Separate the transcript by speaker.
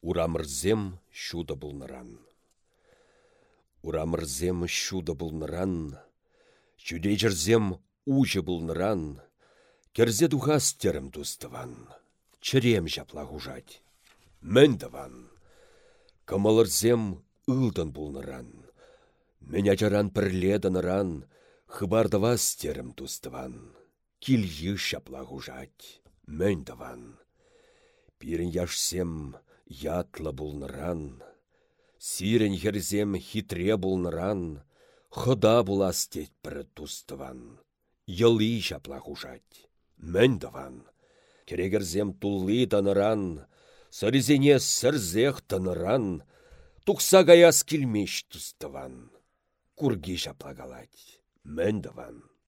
Speaker 1: Урамырзем шуды бұлныран. Урамырзем шуды бұлныран. Чүдей ужы бұлныран. Керзе духас терім тустыван. Чырем жапла хужать. Мендаван. Кымылырзем ылдын бұлныран. Мен ажаран пірледіныран. Хыбардавас терім тустыван. Килйі шапла хужать. Мендаван. Пирін яшсем ятлы бұлныран. Сирен херзем хитре бұлныран. Хыда булас тет бір тустыван. Йылы жапла хужать. Мендаван. Керегерзем тулли таныран, сырзене сырзех таныран, Тұқса гаяс келмеш тұстыван. Курги жаплагалать. Мендаван.